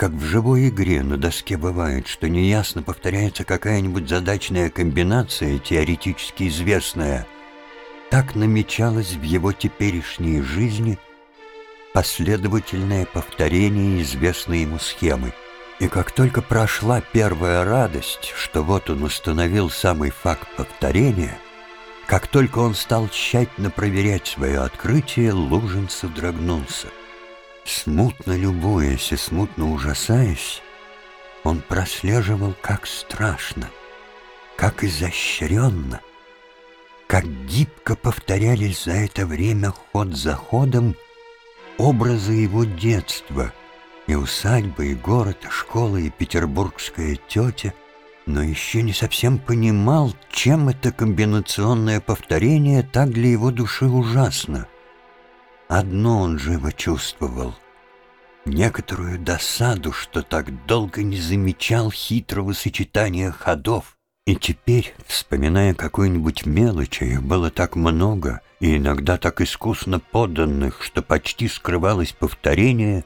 Как в живой игре на доске бывает, что неясно повторяется какая-нибудь задачная комбинация, теоретически известная, так намечалось в его теперешней жизни последовательное повторение известной ему схемы. И как только прошла первая радость, что вот он установил самый факт повторения, как только он стал тщательно проверять свое открытие, Лужин содрогнулся. Смутно любуясь и смутно ужасаясь, он прослеживал, как страшно, как изощренно, как гибко повторялись за это время ход за ходом образы его детства, и усадьба, и город, и школа, и петербургская тетя, но еще не совсем понимал, чем это комбинационное повторение так для его души ужасно — Одно он живо чувствовал — некоторую досаду, что так долго не замечал хитрого сочетания ходов. И теперь, вспоминая какую-нибудь мелочь, их было так много и иногда так искусно поданных, что почти скрывалось повторение,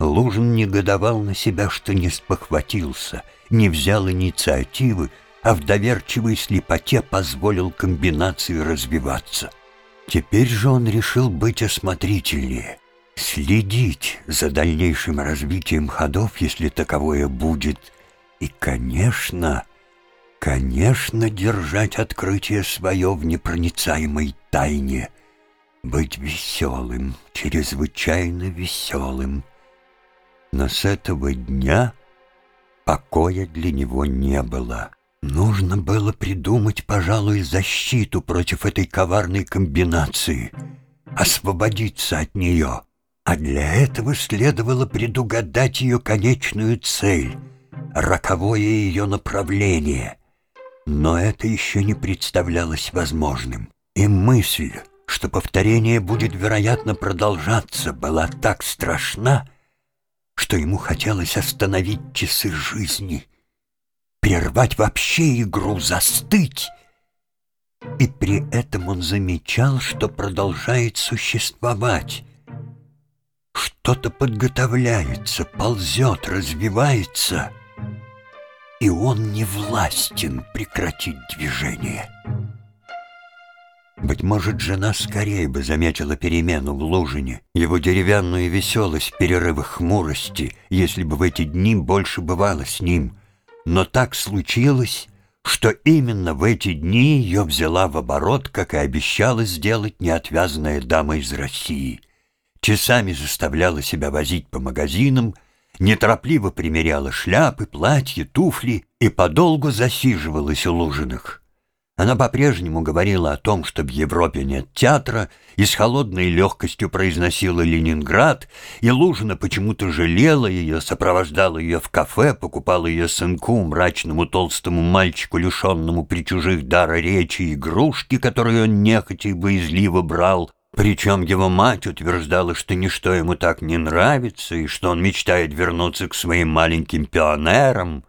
Лужин негодовал на себя, что не спохватился, не взял инициативы, а в доверчивой слепоте позволил комбинации развиваться — Теперь же он решил быть осмотрительнее, следить за дальнейшим развитием ходов, если таковое будет, и, конечно, конечно, держать открытие свое в непроницаемой тайне, быть веселым, чрезвычайно веселым. Но с этого дня покоя для него не было. Нужно было придумать, пожалуй, защиту против этой коварной комбинации, освободиться от нее. А для этого следовало предугадать ее конечную цель, роковое ее направление. Но это еще не представлялось возможным. И мысль, что повторение будет, вероятно, продолжаться, была так страшна, что ему хотелось остановить часы жизни — прервать вообще игру, застыть. И при этом он замечал, что продолжает существовать. Что-то подготовляется, ползет, развивается, и он не властен прекратить движение. Быть может, жена скорее бы заметила перемену в Лужине, его деревянную веселость в перерывах хмурости, если бы в эти дни больше бывало с ним — но так случилось, что именно в эти дни ее взяла в оборот, как и обещала сделать неотвязная дама из России. Часами заставляла себя возить по магазинам, неторопливо примеряла шляпы, платья, туфли и подолгу засиживалась у Лужиных. Она по-прежнему говорила о том, что в Европе нет театра, и с холодной легкостью произносила «Ленинград», и Лужина почему-то жалела ее, сопровождала ее в кафе, покупала ее сынку, мрачному толстому мальчику, лишенному при чужих дара речи, игрушки, которые он нехотя и боязливо брал. Причем его мать утверждала, что ничто ему так не нравится, и что он мечтает вернуться к своим маленьким пионерам.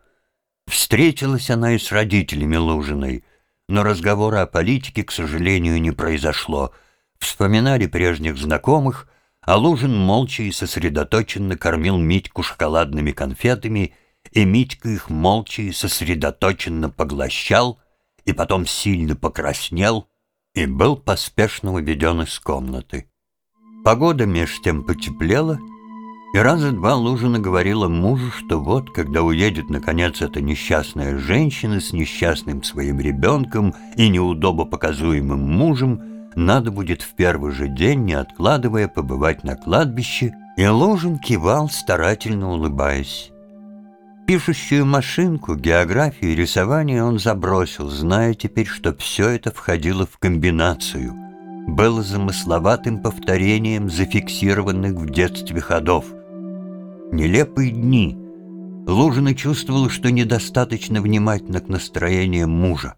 Встретилась она и с родителями Лужиной — но разговора о политике, к сожалению, не произошло. Вспоминали прежних знакомых, а Лужин молча и сосредоточенно кормил Митьку шоколадными конфетами, и Митька их молча и сосредоточенно поглощал, и потом сильно покраснел и был поспешно уведен из комнаты. Погода меж тем потеплела — и раза два Лужина говорила мужу, что вот, когда уедет, наконец, эта несчастная женщина с несчастным своим ребенком и неудобо показуемым мужем, надо будет в первый же день, не откладывая, побывать на кладбище, и Лужин кивал, старательно улыбаясь. Пишущую машинку, географию и рисование он забросил, зная теперь, что все это входило в комбинацию, было замысловатым повторением зафиксированных в детстве ходов — Нелепые дни. Лужина чувствовала, что недостаточно внимательно к настроениям мужа.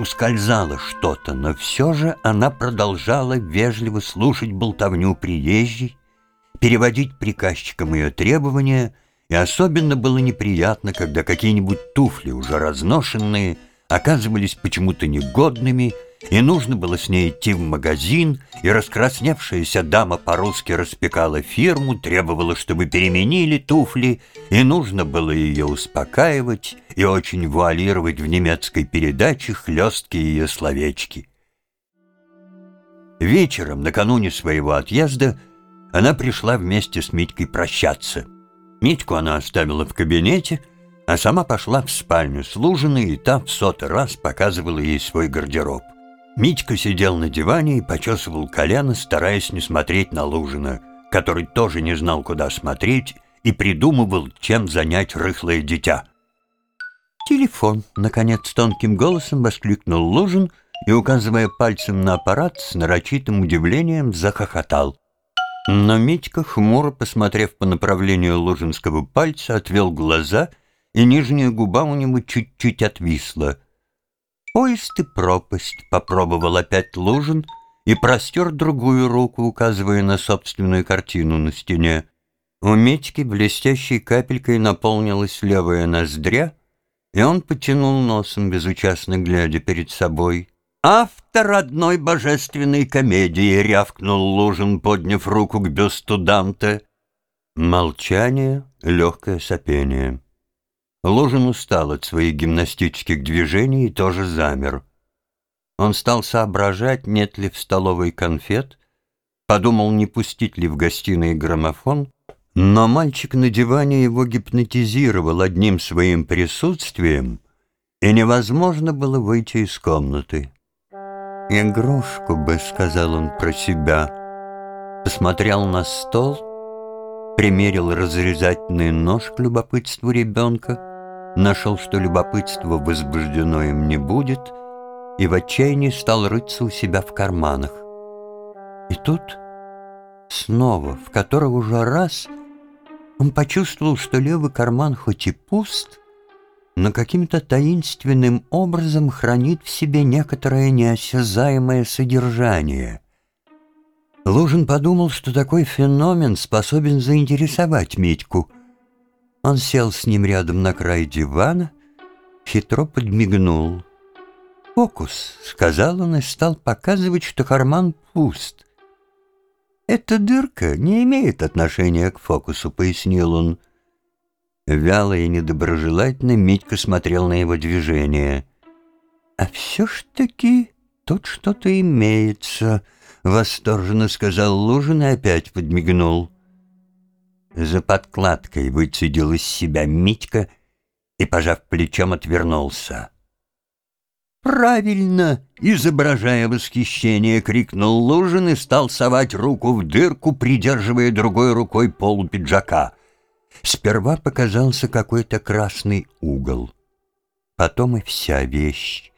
Ускользало что-то, но все же она продолжала вежливо слушать болтовню приезжей, переводить приказчикам ее требования, и особенно было неприятно, когда какие-нибудь туфли, уже разношенные, оказывались почему-то негодными, и нужно было с ней идти в магазин, и раскрасневшаяся дама по-русски распекала фирму, требовала, чтобы переменили туфли, и нужно было ее успокаивать и очень вуалировать в немецкой передаче хлесткие ее словечки. Вечером, накануне своего отъезда, она пришла вместе с Митькой прощаться. Митьку она оставила в кабинете, а сама пошла в спальню с Лужиной, и та в сотый раз показывала ей свой гардероб. Митька сидел на диване и почесывал колено, стараясь не смотреть на Лужина, который тоже не знал, куда смотреть, и придумывал, чем занять рыхлое дитя. «Телефон!» — наконец тонким голосом воскликнул Лужин и, указывая пальцем на аппарат, с нарочитым удивлением захохотал. Но Митька, хмуро посмотрев по направлению лужинского пальца, отвел глаза, и нижняя губа у него чуть-чуть отвисла — «Поезд и пропасть», — попробовал опять Лужин и простер другую руку, указывая на собственную картину на стене. У Митьки блестящей капелькой наполнилась левая ноздря, и он потянул носом, безучастно глядя перед собой. «Автор одной божественной комедии!» — рявкнул Лужин, подняв руку к бюсту Данте. Молчание, легкое сопение. Лужин устал от своих гимнастических движений и тоже замер. Он стал соображать, нет ли в столовой конфет, подумал, не пустить ли в гостиной граммофон, но мальчик на диване его гипнотизировал одним своим присутствием, и невозможно было выйти из комнаты. «Игрушку бы», — сказал он про себя, посмотрел на стол, примерил разрезательный нож к любопытству ребенка, нашел, что любопытство возбуждено им не будет, и в отчаянии стал рыться у себя в карманах. И тут снова, в который уже раз, он почувствовал, что левый карман хоть и пуст, но каким-то таинственным образом хранит в себе некоторое неосязаемое содержание. Лужин подумал, что такой феномен способен заинтересовать Митьку — он сел с ним рядом на край дивана, хитро подмигнул. «Фокус», — сказал он и стал показывать, что карман пуст. «Эта дырка не имеет отношения к фокусу», — пояснил он. Вяло и недоброжелательно Митька смотрел на его движение. «А все ж таки тут что-то имеется», — восторженно сказал Лужин и опять подмигнул. За подкладкой выцедил из себя Митька и, пожав плечом, отвернулся. «Правильно!» — изображая восхищение, крикнул Лужин и стал совать руку в дырку, придерживая другой рукой полу пиджака. Сперва показался какой-то красный угол. Потом и вся вещь.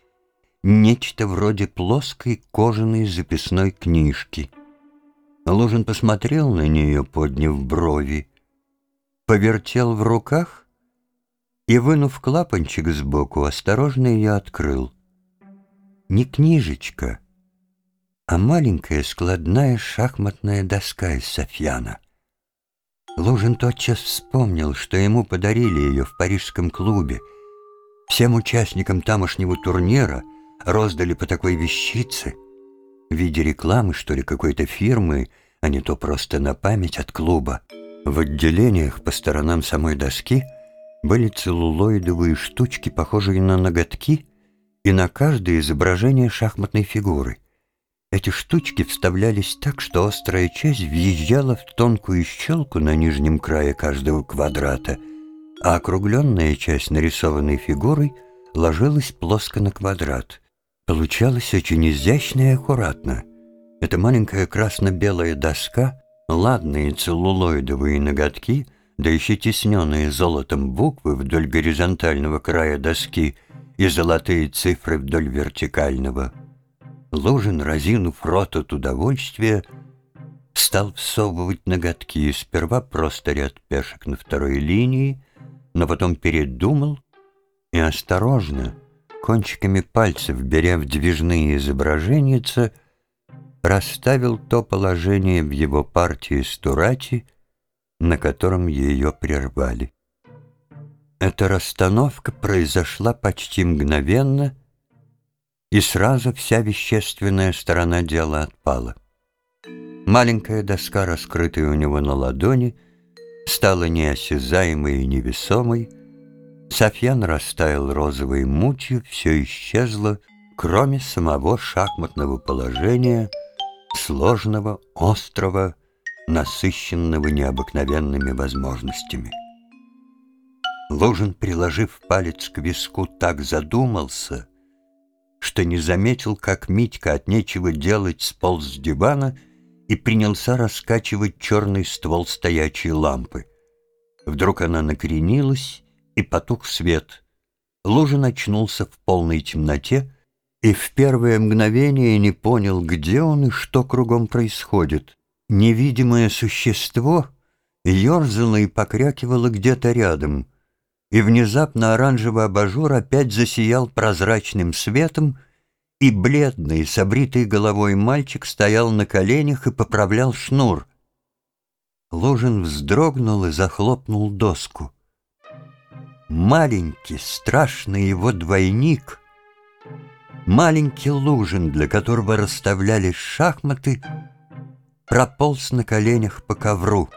Нечто вроде плоской кожаной записной книжки — Лужин посмотрел на нее, подняв брови, повертел в руках и, вынув клапанчик сбоку, осторожно ее открыл. Не книжечка, а маленькая складная шахматная доска из Софьяна. Лужин тотчас вспомнил, что ему подарили ее в парижском клубе. Всем участникам тамошнего турнира роздали по такой вещице — в виде рекламы, что ли, какой-то фирмы, а не то просто на память от клуба. В отделениях по сторонам самой доски были целлулоидовые штучки, похожие на ноготки, и на каждое изображение шахматной фигуры. Эти штучки вставлялись так, что острая часть въезжала в тонкую щелку на нижнем крае каждого квадрата, а округленная часть нарисованной фигурой ложилась плоско на квадрат — Получалось очень изящно и аккуратно. Эта маленькая красно-белая доска, ладные целлулоидовые ноготки, да еще тесненные золотом буквы вдоль горизонтального края доски и золотые цифры вдоль вертикального. Лужин, разинув рот от удовольствия, стал всовывать ноготки, сперва просто ряд пешек на второй линии, но потом передумал и осторожно, кончиками пальцев, беря в движные изображения, расставил то положение в его партии Стурати, на котором ее прервали. Эта расстановка произошла почти мгновенно, и сразу вся вещественная сторона дела отпала. Маленькая доска, раскрытая у него на ладони, стала неосязаемой и невесомой, Софьян растаял розовой мутью, все исчезло, кроме самого шахматного положения, сложного, острого, насыщенного необыкновенными возможностями. Лужин, приложив палец к виску, так задумался, что не заметил, как Митька от нечего делать сполз с дивана и принялся раскачивать черный ствол стоячей лампы. Вдруг она накренилась, и потух свет. Лужин очнулся в полной темноте и в первое мгновение не понял, где он и что кругом происходит. Невидимое существо ерзало и покрякивало где-то рядом — и внезапно оранжевый абажур опять засиял прозрачным светом, и бледный, с обритой головой мальчик стоял на коленях и поправлял шнур. Лужин вздрогнул и захлопнул доску. Маленький, страшный его двойник, маленький Лужин, для которого расставлялись шахматы, прополз на коленях по ковру.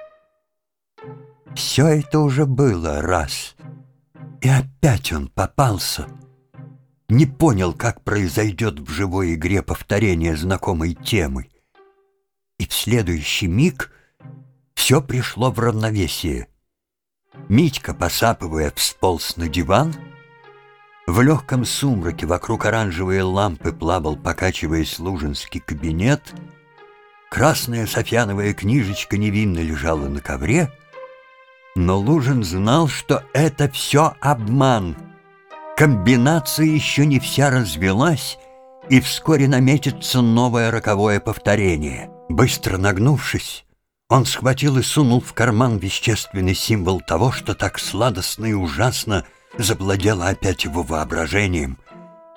Все это уже было раз — и опять он попался. Не понял, как произойдет в живой игре повторение знакомой темы. И в следующий миг все пришло в равновесие. Митька, посапывая, всполз на диван. В легком сумраке вокруг оранжевой лампы плавал, покачиваясь, лужинский кабинет. Красная софьяновая книжечка невинно лежала на ковре — но Лужин знал, что это все обман. Комбинация еще не вся развелась, и вскоре наметится новое роковое повторение. Быстро нагнувшись, он схватил и сунул в карман вещественный символ того, что так сладостно и ужасно завладело опять его воображением,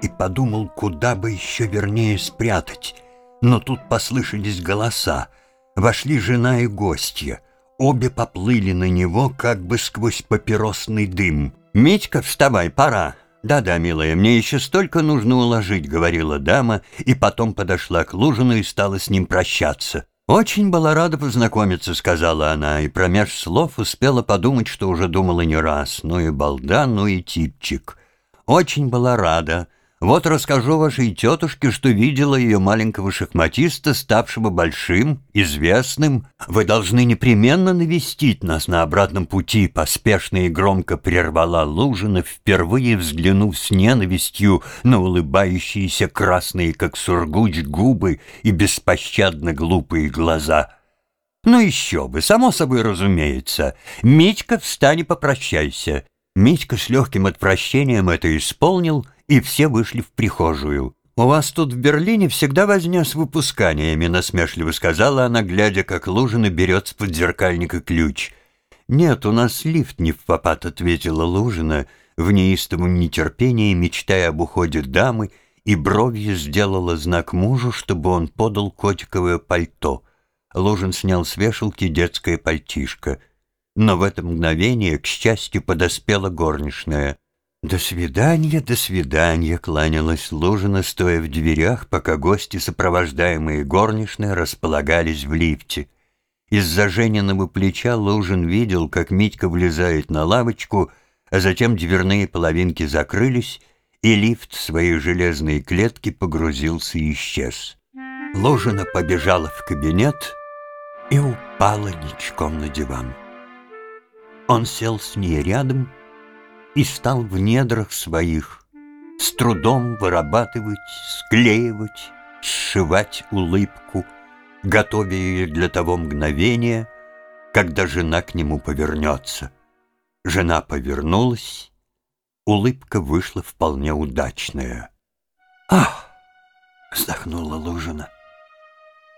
и подумал, куда бы еще вернее спрятать. Но тут послышались голоса. Вошли жена и гостья — Обе поплыли на него, как бы сквозь папиросный дым. «Митька, вставай, пора!» «Да-да, милая, мне еще столько нужно уложить», — говорила дама, и потом подошла к Лужину и стала с ним прощаться. «Очень была рада познакомиться», — сказала она, и промеж слов успела подумать, что уже думала не раз. Ну и балда, ну и типчик. «Очень была рада», вот расскажу вашей тетушке, что видела ее маленького шахматиста, ставшего большим, известным. Вы должны непременно навестить нас на обратном пути, поспешно и громко прервала Лужина, впервые взглянув с ненавистью на улыбающиеся красные, как сургуч, губы и беспощадно глупые глаза. «Ну еще бы, само собой разумеется. Митька, встань и попрощайся». Митька с легким отвращением это исполнил — и все вышли в прихожую. «У вас тут в Берлине всегда возня с выпусканиями», — насмешливо сказала она, глядя, как Лужина берет с подзеркальника ключ. «Нет, у нас лифт не в попад», — ответила Лужина, в неистовом нетерпении, мечтая об уходе дамы, и бровью сделала знак мужу, чтобы он подал котиковое пальто. Лужин снял с вешалки детское пальтишко. Но в это мгновение, к счастью, подоспела горничная. «До свидания, до свидания», — кланялась Лужина, стоя в дверях, пока гости, сопровождаемые горничной, располагались в лифте. Из-за Жениного плеча Лужин видел, как Митька влезает на лавочку, а затем дверные половинки закрылись, и лифт своей железной клетке погрузился и исчез. Лужина побежала в кабинет и упала ничком на диван. Он сел с ней рядом и стал в недрах своих с трудом вырабатывать, склеивать, сшивать улыбку, готовя ее для того мгновения, когда жена к нему повернется. Жена повернулась, улыбка вышла вполне удачная. «Ах!» — вздохнула Лужина.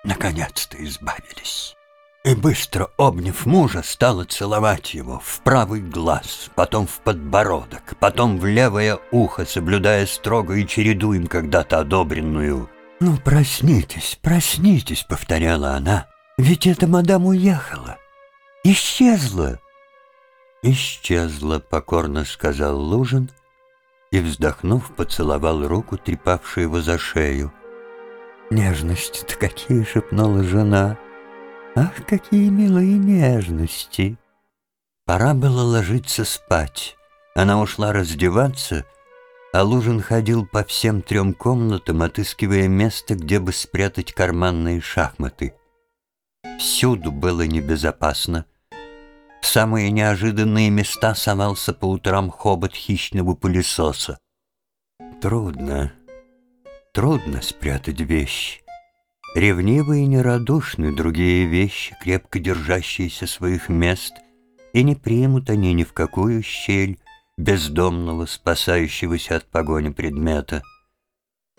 «Наконец-то избавились!» И, быстро обняв мужа, стала целовать его в правый глаз, потом в подбородок, потом в левое ухо, соблюдая строго и череду им когда-то одобренную. «Ну, проснитесь, проснитесь», — повторяла она, — «ведь эта мадам уехала, исчезла». «Исчезла», — покорно сказал Лужин, и, вздохнув, поцеловал руку, трепавшую его за шею. «Нежности-то какие!» — шепнула жена. «Ах, какие милые нежности!» Пора было ложиться спать. Она ушла раздеваться, а Лужин ходил по всем трем комнатам, отыскивая место, где бы спрятать карманные шахматы. Всюду было небезопасно. В самые неожиданные места совался по утрам хобот хищного пылесоса. Трудно, трудно спрятать вещи. Ревнивые и нерадушны другие вещи, крепко держащиеся своих мест, и не примут они ни в какую щель бездомного, спасающегося от погони предмета.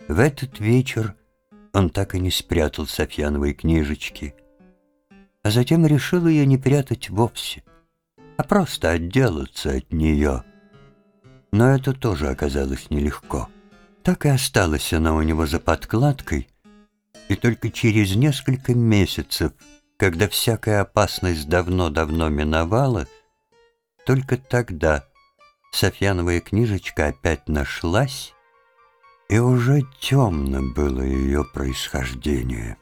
В этот вечер он так и не спрятал Софьяновой книжечки, а затем решил ее не прятать вовсе, а просто отделаться от нее. Но это тоже оказалось нелегко. Так и осталась она у него за подкладкой, и только через несколько месяцев, когда всякая опасность давно-давно миновала, только тогда Софьяновая книжечка опять нашлась, и уже темно было ее происхождение.